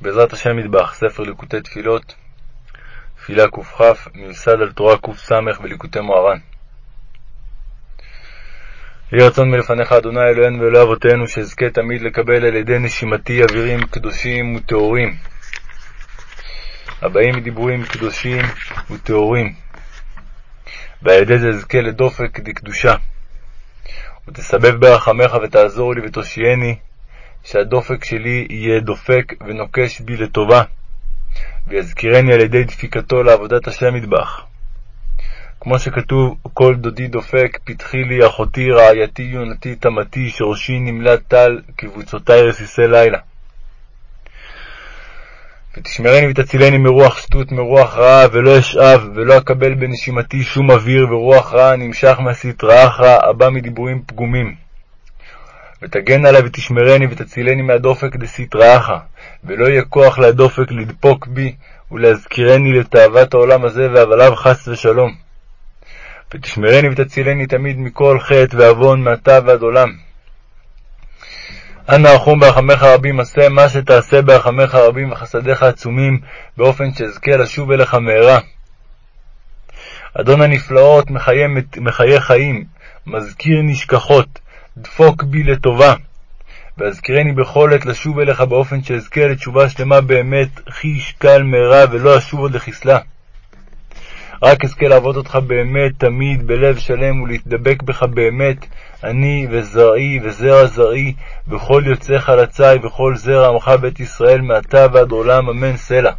בעזרת השם מטבח, ספר ליקוטי תפילות, תפילה קכ, מיוסד על תורה קס בליקוטי מוהר"ן. יהי רצון מלפניך, אדוני אלוהינו ואלוהי אבותינו, שאזכה תמיד לקבל על ידי נשימתי אווירים קדושים וטהורים, הבאים מדיבורים קדושים וטהורים, ועל ידי זה אזכה לדופק דקדושה. ותסבב ברחמך ותעזור לי ותושייני, שהדופק שלי יהיה דופק ונוקש בי לטובה, ויזכירני על ידי דפיקתו לעבודת השם מטבח. כמו שכתוב, כל דודי דופק, פתחי לי אחותי, רעייתי, יונתי, תמתי, שורשי נמלט טל, קבוצותי רסיסי לילה. ותשמרני ותצילני מרוח שטות, מרוח רעה, ולא אשאב, ולא אקבל בנשימתי שום אוויר, ורוח רעה נמשך מהסטרא אחרא, הבא מדיבורים פגומים. ותגן עלי ותשמרני ותצילני מהדופק דסטרא אחא, ולא יהיה כוח לדופק לדפוק בי ולהזכירני לתאוות העולם הזה והבליו חס ושלום. ותשמרני ותצילני תמיד מכל חטא ועוון מעתה ועד עולם. אנא רחום ברחמך רבים, עשה מה שתעשה ברחמך רבים וחסדיך עצומים, באופן שאזכה לשוב אליך מהרה. אדון הנפלאות, מחיה, מחיה חיים, מזכיר נשכחות, דפוק בי לטובה. ואזכירני בכל עת לשוב אליך באופן שאזכה לתשובה שלמה באמת, חי ישקל מהרה ולא אשוב עוד לחסלה. רק אזכה לעבוד אותך באמת תמיד בלב שלם ולהתדבק בך באמת, אני וזרעי וזרע זרעי, וכל יוצאי חלצי וכל זרע עמך בית ישראל מעתה ועד עולם, אמן סלע.